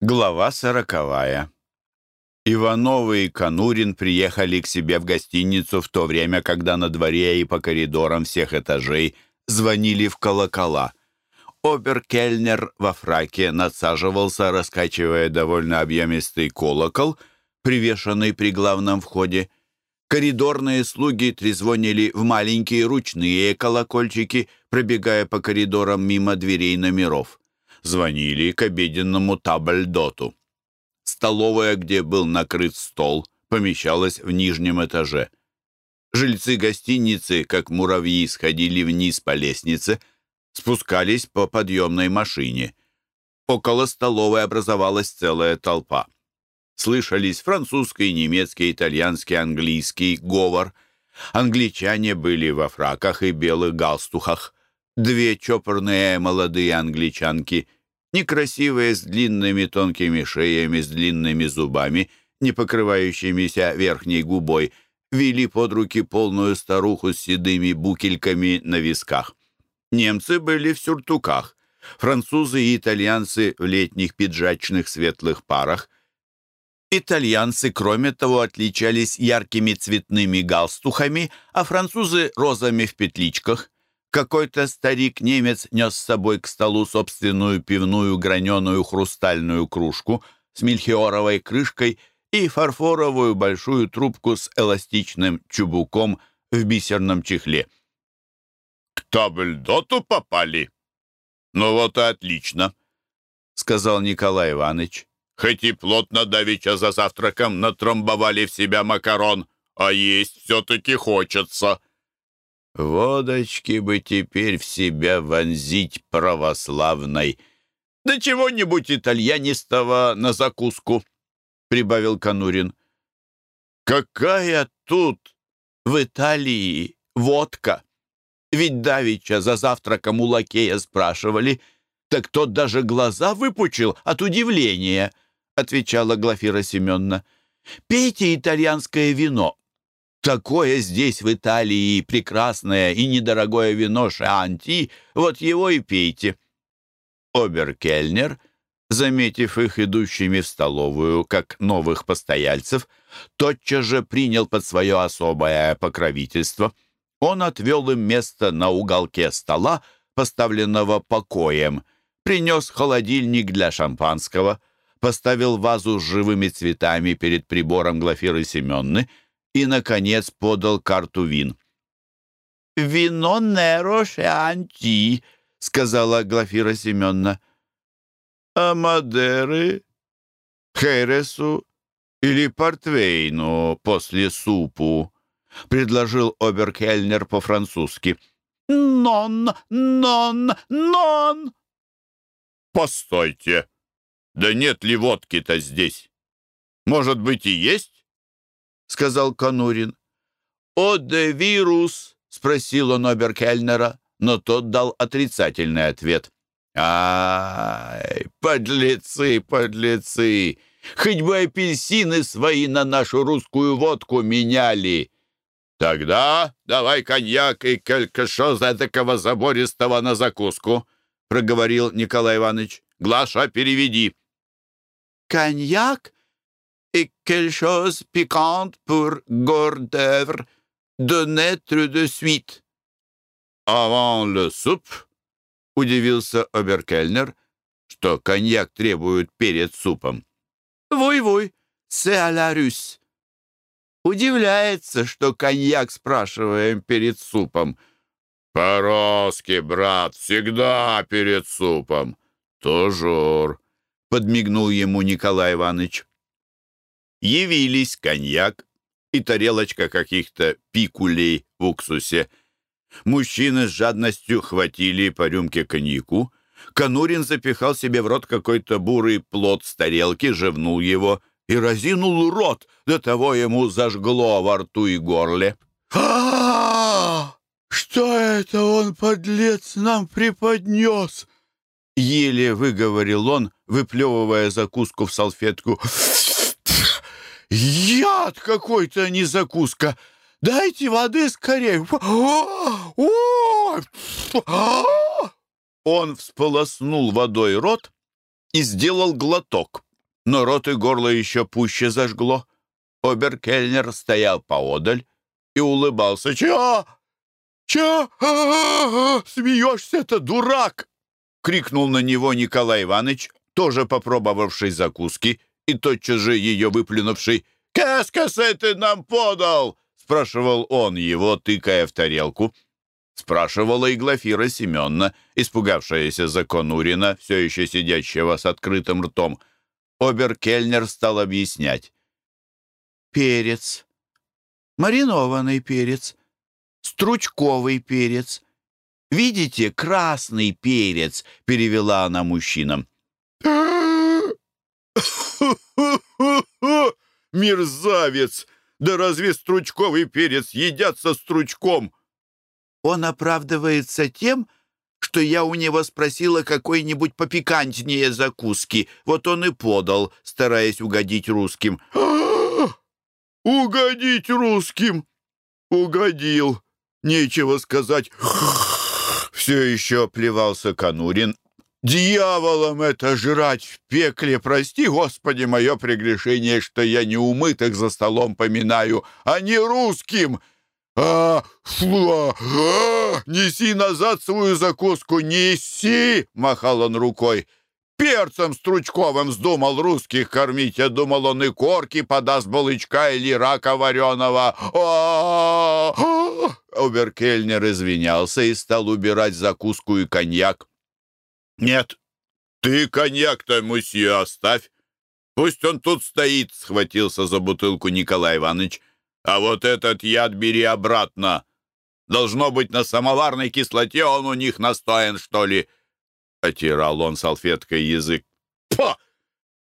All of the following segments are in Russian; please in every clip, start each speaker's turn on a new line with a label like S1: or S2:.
S1: Глава сороковая. Ивановы и Конурин приехали к себе в гостиницу в то время, когда на дворе и по коридорам всех этажей звонили в колокола. Оберкельнер во фраке надсаживался, раскачивая довольно объемистый колокол, привешенный при главном входе. Коридорные слуги трезвонили в маленькие ручные колокольчики, пробегая по коридорам мимо дверей номеров звонили к обеденному табльдоту. Столовая, где был накрыт стол, помещалась в нижнем этаже. Жильцы гостиницы, как муравьи, сходили вниз по лестнице, спускались по подъемной машине. Около столовой образовалась целая толпа. Слышались французский, немецкий, итальянский, английский говор. Англичане были во фраках и белых галстухах. Две чопорные молодые англичанки, некрасивые, с длинными тонкими шеями, с длинными зубами, не покрывающимися верхней губой, вели под руки полную старуху с седыми букельками на висках. Немцы были в сюртуках, французы и итальянцы в летних пиджачных светлых парах. Итальянцы, кроме того, отличались яркими цветными галстухами, а французы — розами в петличках — какой-то старик-немец нес с собой к столу собственную пивную граненую хрустальную кружку с мельхиоровой крышкой и фарфоровую большую трубку с эластичным чубуком в бисерном чехле.
S2: «К табльдоту попали?» «Ну вот и отлично», — сказал Николай Иванович. «Хоть и плотно давеча за завтраком натромбовали в себя макарон, а есть все-таки хочется».
S1: Водочки бы теперь в себя вонзить православной. Да чего-нибудь итальянистого на закуску, — прибавил Конурин. Какая тут, в Италии, водка? Ведь давеча за завтраком у лакея спрашивали, так тот даже глаза выпучил от удивления, — отвечала Глафира Семеновна. «Пейте итальянское вино, Такое здесь, в Италии, прекрасное и недорогое вино Шанти, вот его и пейте». Оберкельнер, заметив их идущими в столовую, как новых постояльцев, тотчас же принял под свое особое покровительство. Он отвел им место на уголке стола, поставленного покоем, принес холодильник для шампанского, поставил вазу с живыми цветами перед прибором Глафиры Семенны — и, наконец, подал карту вин. «Вино Неро Шианти», — сказала Глафира Семеновна. «А Мадеры, Хересу или Портвейну после супу?» — предложил Оберкельнер по-французски. «Нон, нон, нон!»
S2: «Постойте! Да нет ли водки-то здесь? Может быть, и есть?»
S1: — сказал Конурин. «О, де вирус?» — спросил он Оберкельнера, но тот дал отрицательный ответ. «Ай, подлецы, подлецы! Хоть бы апельсины свои на нашу русскую водку меняли!»
S2: «Тогда давай коньяк и калькашо за такого забористого на закуску», — проговорил Николай Иванович. «Глаша, переведи».
S1: «Коньяк et quelque chose piquante pour Gordèvre de naître de suite.
S2: Avant le суп, удивился Оберкельнер, что коньяк требует перед супом.
S1: Вой-вой, c'est à la russe. Удивляется, что коньяк спрашиваем перед супом.
S2: «По-русски, брат, всегда перед супом. Тожур», — подмигнул ему Николай Иванович явились коньяк и тарелочка каких-то пикулей в уксусе. Мужчины с жадностью хватили по рюмке коньяку. Конурин запихал себе в рот какой-то бурый плод с тарелки, жевнул его и разинул рот, до того ему зажгло во рту и горле.
S3: а, Что это он, подлец, нам преподнес?»
S1: Еле выговорил он, выплевывая закуску в салфетку.
S3: Яд какой-то, не закуска. Дайте воды скорее.
S1: Он всполоснул водой рот и сделал глоток. но рот и горло еще пуще зажгло. Оберкельнер стоял поодаль и улыбался. «Чё? Чё? Смеешься-то, дурак!» — крикнул на него Николай Иванович, тоже попробовавший закуски и тотчас же ее выплюнувший. «Кэскосы ты нам подал!» — спрашивал он его, тыкая в тарелку. Спрашивала и Глафира Семеновна, испугавшаяся за Конурина, все еще сидящего с открытым ртом. Оберкельнер стал объяснять. «Перец. Маринованный перец. Стручковый перец. Видите, красный перец», — перевела она мужчинам.
S2: Мерзавец! Да разве стручковый перец едят со стручком?
S1: Он оправдывается тем, что я у него спросила какой-нибудь попикантнее закуски. Вот он и подал, стараясь угодить русским.
S2: Угодить русским? Угодил. Нечего сказать. Все еще плевался Конурин. Дьяволом это жрать в пекле. Прости, Господи, мое прегрешение, что я не умытых за столом поминаю, а не русским. «А, фу, а, неси назад свою закуску, неси!» — махал он рукой. «Перцем стручковым вздумал русских кормить. Я думал, он и корки подаст балычка или рака вареного. А, а, Оберкельнер извинялся и стал убирать закуску и коньяк. «Нет, ты коньяк-то, мусье, оставь. Пусть он тут стоит», — схватился за бутылку Николай Иванович. А вот этот яд бери обратно. Должно быть, на самоварной кислоте он у них настоен, что ли. Отирал он салфеткой язык. Па!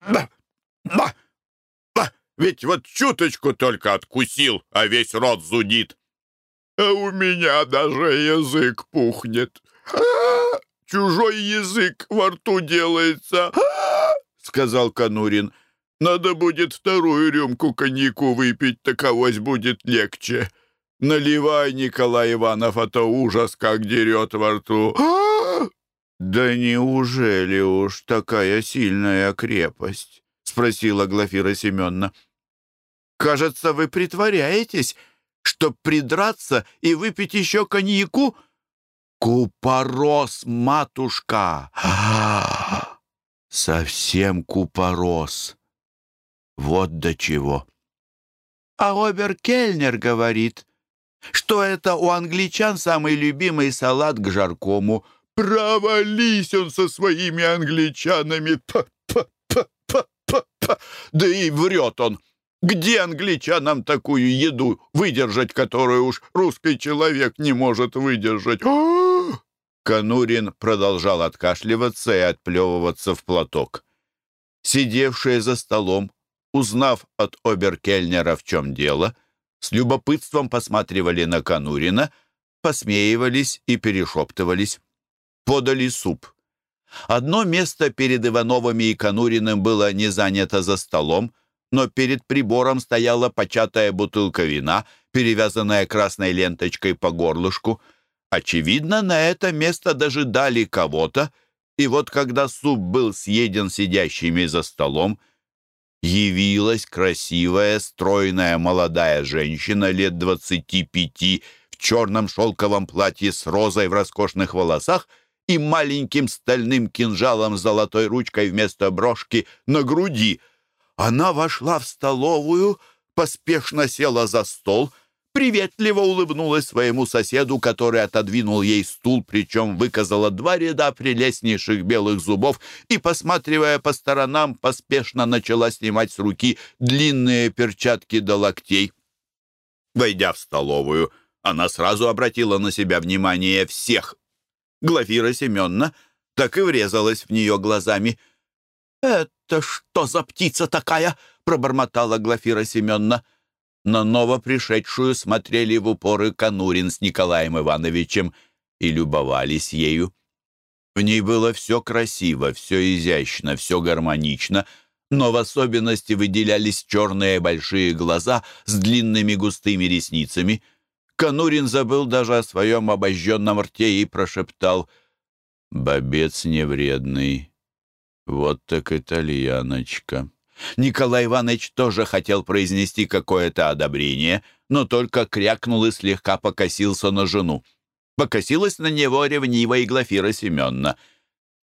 S2: Да! Да! Да! Ведь вот чуточку только откусил, а весь рот зудит. А у меня даже язык пухнет. Чужой язык во рту делается, сказал Конурин. Надо будет вторую рюмку коньяку выпить, таковось будет легче. Наливай, Николай Иванов, а то ужас как дерет во рту.
S1: «Да неужели уж такая сильная крепость?» — спросила Глафира Семеновна. «Кажется, вы притворяетесь, чтоб придраться и выпить еще коньяку?» «Купорос, матушка!» «Совсем купорос!» Вот до чего. А Оберкельнер говорит, что это у англичан самый любимый салат к жаркому.
S2: Провались он со своими англичанами. Па -па -па -па -па -па. Да и врет он. Где англичанам такую еду выдержать, которую уж русский человек не может выдержать? А!
S1: Конурин продолжал откашливаться и отплевываться в платок. Сидевшие за столом узнав от оберкельнера, в чем дело, с любопытством посматривали на Конурина, посмеивались и перешептывались. Подали суп. Одно место перед Ивановыми и Конуриным было не занято за столом, но перед прибором стояла початая бутылка вина, перевязанная красной ленточкой по горлышку. Очевидно, на это место даже дали кого-то, и вот когда суп был съеден сидящими за столом, явилась красивая, стройная молодая женщина лет двадцати пяти в черном шелковом платье с розой в роскошных волосах и маленьким стальным кинжалом с золотой ручкой вместо брошки на груди. Она вошла в столовую, поспешно села за стол — приветливо улыбнулась своему соседу, который отодвинул ей стул, причем выказала два ряда прелестнейших белых зубов и, посматривая по сторонам, поспешно начала снимать с руки длинные перчатки до локтей. Войдя в столовую, она сразу обратила на себя внимание всех. Глафира Семеновна так и врезалась в нее глазами. «Это что за птица такая?» — пробормотала Глафира Семеновна. На новопришедшую смотрели в упоры Конурин с Николаем Ивановичем и любовались ею. В ней было все красиво, все изящно, все гармонично, но в особенности выделялись черные большие глаза с длинными густыми ресницами. Конурин забыл даже о своем обожженном рте и прошептал «Бобец невредный, вот так итальяночка». Николай Иванович тоже хотел произнести какое-то одобрение, но только крякнул и слегка покосился на жену. Покосилась на него ревнивая и Глафира Семеновна.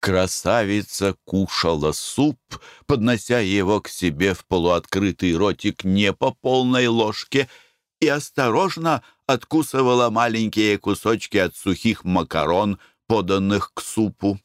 S1: Красавица кушала суп, поднося его к себе в полуоткрытый ротик не по полной ложке, и осторожно откусывала маленькие кусочки от сухих макарон, поданных к супу.